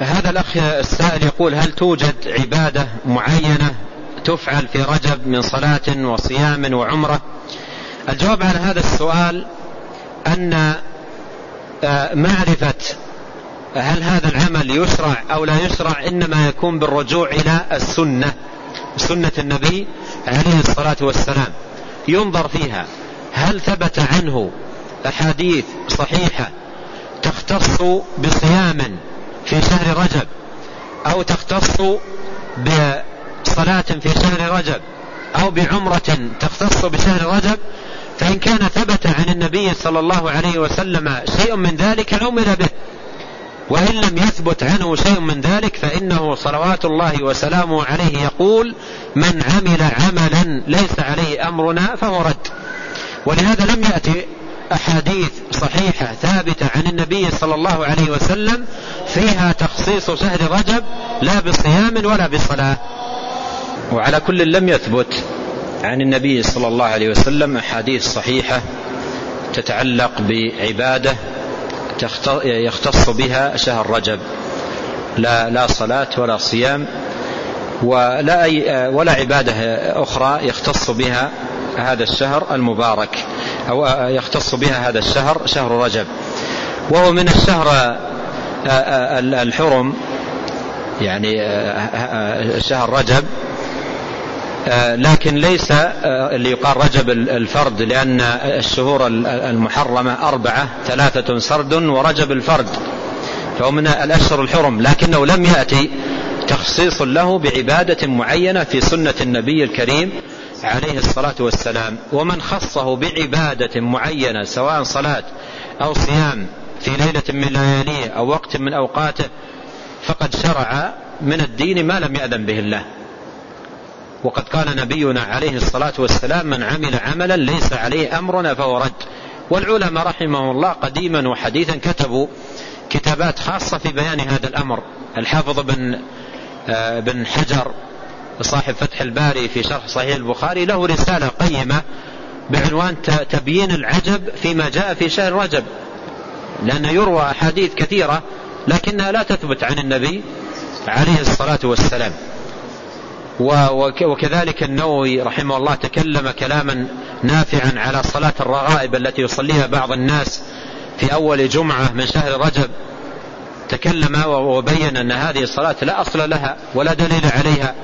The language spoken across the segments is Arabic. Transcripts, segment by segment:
هذا الأخ السائل يقول هل توجد عبادة معينة تفعل في رجب من صلاة وصيام وعمرة؟ الجواب على هذا السؤال أن آه، معرفة هل هذا العمل يشرع أو لا يشرع إنما يكون بالرجوع إلى السنة سنة النبي عليه الصلاة والسلام. ينظر فيها هل ثبت عنه أحاديث صحيحة تختص بصيام في شهر رجب أو تختص بصلاة في شهر رجب أو بعمرة تختص بشهر رجب فإن كان ثبت عن النبي صلى الله عليه وسلم شيء من ذلك عمل به. وإن لم يثبت عنه شيء من ذلك فإنه صلوات الله وسلامه عليه يقول من عمل عملا ليس عليه أمرنا فهو رد. ولهذا لم يأتي أحاديث صحيحة ثابتة عن النبي صلى الله عليه وسلم فيها تخصيص شهر رجب لا بصيام ولا بصلاة. وعلى كل لم يثبت عن النبي صلى الله عليه وسلم أحاديث صحيحة تتعلق بعبادة يختص بها شهر رجب. لا لا صلاة ولا صيام ولا أي ولا عبادة أخرى يختص بها هذا الشهر المبارك. أو يختص بها هذا الشهر شهر رجب. وهو من الشهر الحرم يعني شهر رجب. لكن ليس اللي يقال رجب الفرد لأن الشهور المحرمة أربعة ثلاثة سرد ورجب الفرد. فهو من الأشهر الحرم لكنه لم يأتي تخصيص له بعبادة معينة في سنة النبي الكريم عليه الصلاة والسلام ومن خصه بعبادة معينة سواء صلاة أو صيام في ليلة من لياليه أو وقت من أوقاته فقد شرع من الدين ما لم يأذن به الله. وقد قال نبينا عليه الصلاة والسلام من عمل عملا ليس عليه أمرنا فهو رد. والعلماء رحمه الله قديما وحديثا كتبوا كتابات خاصة في بيان هذا الأمر. الحافظ بن آه، بن حجر صاحب فتح الباري في شرح صحيح البخاري له رسالة قيمة بعنوان تبيين العجب فيما جاء في شهر رجب. لأن يروى أحاديث كثيرة لكنها لا تثبت عن النبي عليه الصلاة والسلام. وكذلك النووي رحمه الله تكلم كلاما نافعا على صلاة الرغائب التي يصليها بعض الناس في أول جمعة من شهر رجب. تكلم وبين أن هذه الصلاة لا أصل لها ولا دليل عليها.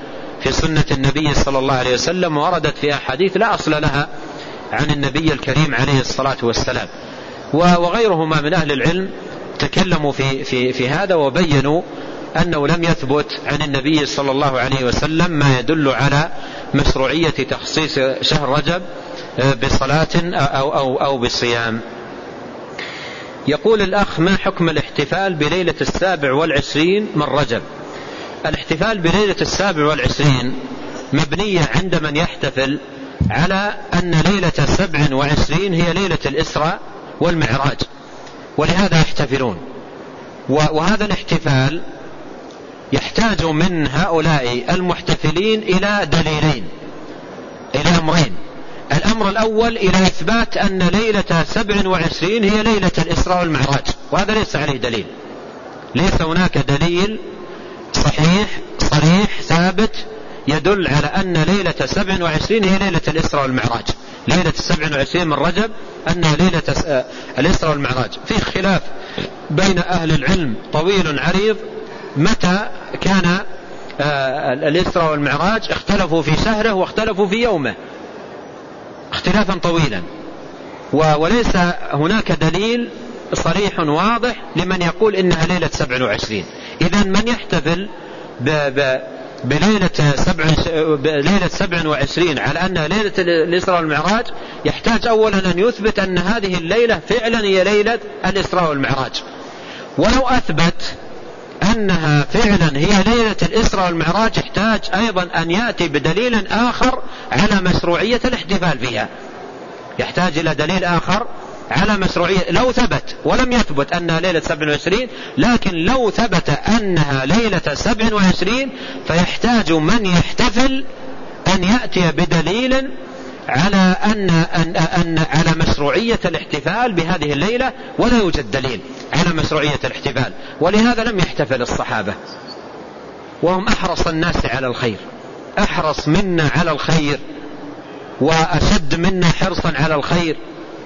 في سنة النبي صلى الله عليه وسلم وردت في أحاديث لا أصل لها عن النبي الكريم عليه الصلاة والسلام. وغيرهما من أهل العلم تكلموا في, في, في هذا وبينوا أنه لم يثبت عن النبي صلى الله عليه وسلم ما يدل على مشروعية تخصيص شهر رجب آه، بصلاة أو, أو, أو بصيام. يقول الأخ ما حكم الاحتفال بليلة السابع والعشرين من رجب؟ الاحتفال بليلة السابع والعشرين مبنية عند من يحتفل على أن ليلة السبع وعشرين هي ليلة الإسراء والمعراج. ولهذا يحتفلون. وهذا الاحتفال يحتاج من هؤلاء المحتفلين إلى دليلين إلى أمرين. الأمر الأول إلى إثبات أن ليلة سبع وعشرين هي ليلة الإسراء والمعراج. وهذا ليس عليه دليل. ليس هناك دليل صحيح صريح ثابت يدل على أن ليلة سبع وعشرين هي ليلة الإسراء والمعراج. ليلة السبع وعشرين من رجب أنها ليلة الإسراء والمعراج. في خلاف بين أهل العلم طويل عريض متى كان آه، الإسراء والمعراج؟ اختلفوا في شهره واختلفوا في يومه. اختلافا طويلا. وليس هناك دليل صريح واضح لمن يقول إنها ليلة سبع وعشرين. إذا من يحتفل ب ب بليلة سبع, بليلة سبع وعشرين على أنها ليلة الإسراء والمعراج يحتاج أولا أن يثبت أن هذه الليلة فعلا هي ليلة الإسراء والمعراج. ولو أثبت أنها فعلا هي ليلة الإسراء والمعراج يحتاج أيضا أن يأتي بدليل آخر على مشروعية الاحتفال فيها. يحتاج إلى دليل آخر على مشروعية لو ثبت ولم يثبت أنها ليلة 27 لكن لو ثبت أنها ليلة 27 فيحتاج من يحتفل أن يأتي بدليل على أن, أن, أن على مشروعية الاحتفال بهذه الليلة ولا يوجد دليل على مشروعية الاحتفال. ولهذا لم يحتفل الصحابة. وهم أحرص الناس على الخير أحرص منا على الخير وأشد منا حرصا على الخير.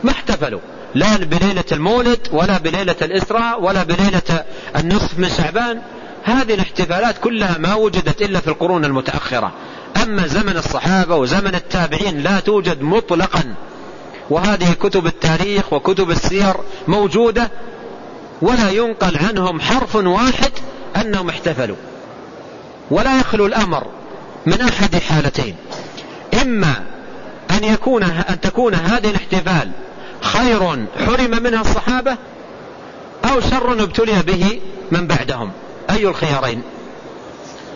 ما احتفلوا. لا بليلة المولد ولا بليلة الإسراء ولا بليلة النصف من شعبان. هذه الاحتفالات كلها ما وجدت إلا في القرون المتأخرة. أما زمن الصحابة وزمن التابعين لا توجد مطلقا. وهذه كتب التاريخ وكتب السير موجودة ولا ينقل عنهم حرف واحد أنهم احتفلوا. ولا يخلو الأمر من أحد حالتين. إما أن يكون أن تكون هذه الاحتفال خير حرم منها الصحابة أو شر ابتلي به من بعدهم. أي الخيارين؟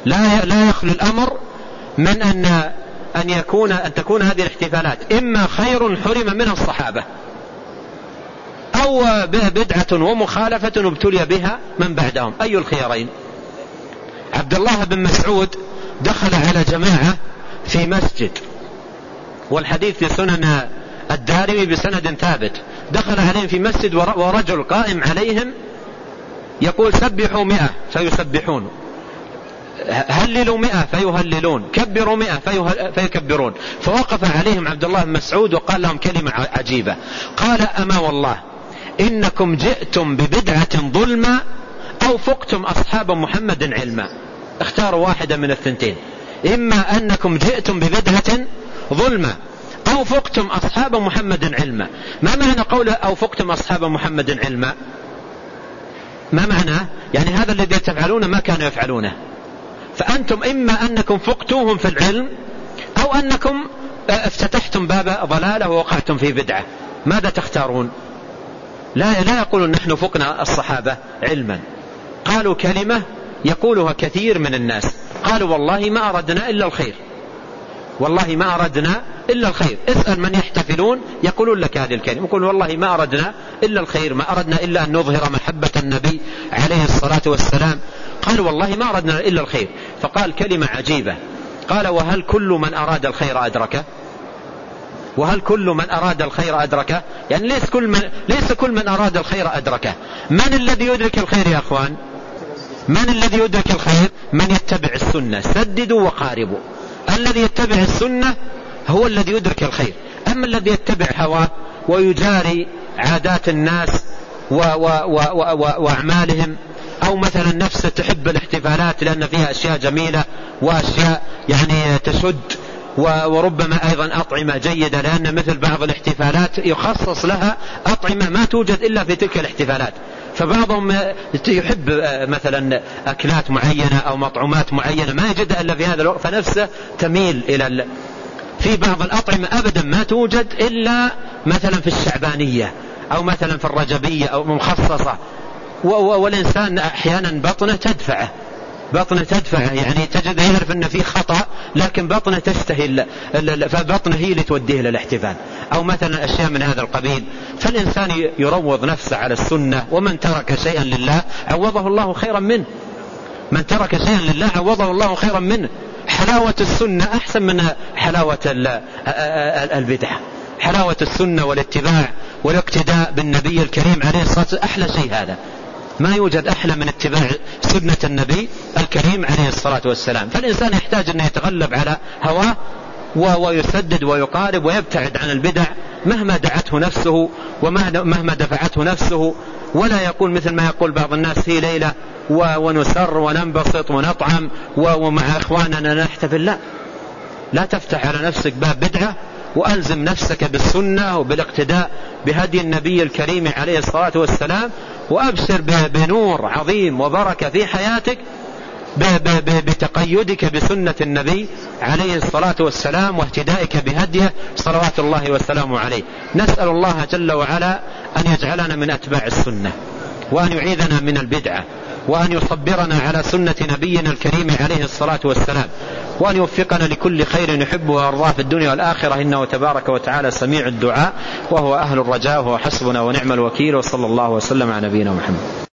لا لا يخلو الأمر من أن أن يكون أن تكون هذه الاحتفالات. إما خير حرم منها الصحابة أو بدعة ومخالفة ابتلي بها من بعدهم. أي الخيارين؟ عبد الله بن مسعود دخل على جماعة في مسجد والحديث في سنن الدارمي بسند ثابت. دخل عليهم في مسجد ورجل قائم عليهم يقول سبحوا مئة فيسبحون. هللوا مئة فيهللون. كبروا مئة فيكبرون. فوقف عليهم عبد الله بن مسعود وقال لهم كلمة عجيبة. قال أما والله إنكم جئتم ببدعة ظلمة أو فقتم أصحاب محمد علما. اختاروا واحدة من الثنتين. إما أنكم جئتم ببدعة ظلمة أو فقتم أصحاب محمد علما. ما معنى قوله أو فقتم أصحاب محمد علما؟ ما معناه يعني هذا الذي تفعلونه ما كانوا يفعلونه. فأنتم إما أنكم فقتوهم في العلم أو أنكم افتتحتم باب ضلالة ووقعتم في بدعة. ماذا تختارون؟ لا لا يقولون نحن فقنا الصحابة علما. قالوا كلمة يقولها كثير من الناس. قالوا والله ما أردنا إلا الخير. والله ما أردنا إلا الخير. اسأل من يحتفلون يقولون لك هذه الكلمة. يقول والله ما أردنا إلا الخير ما أردنا إلا أن نظهر محبة النبي عليه الصلاة والسلام. قال والله ما أردنا إلا الخير. فقال كلمة عجيبة. قال وهل كل من أراد الخير أدركه وهل كل من أراد الخير أدركه يعني ليس كل من, ليس كل من أراد الخير أدركه من الذي يدرك الخير يا أخوان؟ من الذي يدرك الخير؟ من يتبع السنة. سددوا وقاربوا. الذي يتبع السنة هو الذي يدرك الخير. أما الذي يتبع هواه ويجاري عادات الناس وأعمالهم أو مثلا نفسه تحب الاحتفالات لأن فيها أشياء جميلة وأشياء يعني تشد وربما أيضا أطعمة جيدة لأن مثل بعض الاحتفالات يخصص لها أطعمة ما توجد إلا في تلك الاحتفالات. فبعضهم يحب مثلا أكلات معينة أو مطعومات معينة ما يجدها إلا في هذا الوقت فنفسه تميل إلى في بعض الأطعمة أبدا ما توجد إلا مثلا في الشعبانية أو مثلا في الرجبية أو مخصصة. والإنسان أحيانا بطنه تدفعه. بطنه تدفعه يعني تجد يعرف أن في خطأ لكن بطنه تشتهي فبطنه هي اللي توديه للاحتفال. أو مثلا أشياء من هذا القبيل. فالإنسان يروض نفسه على السنة ومن ترك شيئا لله عوضه الله خيرا منه. من ترك شيئا لله عوضه الله خيرا منه. حلاوة السنة أحسن من حلاوة البدعة. حلاوة السنة والاتباع والاقتداء بالنبي الكريم عليه الصلاة والسلام أحلى شيء هذا. ما يوجد أحلى من اتباع سنة النبي الكريم عليه الصلاة والسلام. فالإنسان يحتاج أن يتغلب على هواه ويسدد ويقارب ويبتعد عن البدع مهما دعته نفسه ومهما دفعته نفسه ولا يقول مثل ما يقول بعض الناس هي ليلة ونسر وننبسط ونطعم ومع إخواننا نحتفل. لا. لا تفتح على نفسك باب بدعة وألزم نفسك بالسنة وبالاقتداء بهدي النبي الكريم عليه الصلاة والسلام وأبشر بنور عظيم وبركة في حياتك بتقيدك بسنة النبي عليه الصلاة والسلام واهتدائك بهديه صلوات الله والسلام عليه. نسأل الله جل وعلا أن يجعلنا من أتباع السنة وأن يعيذنا من البدعة وأن يصبرنا على سنة نبينا الكريم عليه الصلاة والسلام وأن يوفقنا لكل خير نحبه وأرضاه في الدنيا والآخرة. إنه تبارك وتعالى سميع الدعاء وهو أهل الرجاء وهو حسبنا ونعم الوكيل وصلى الله وسلم على نبينا محمد.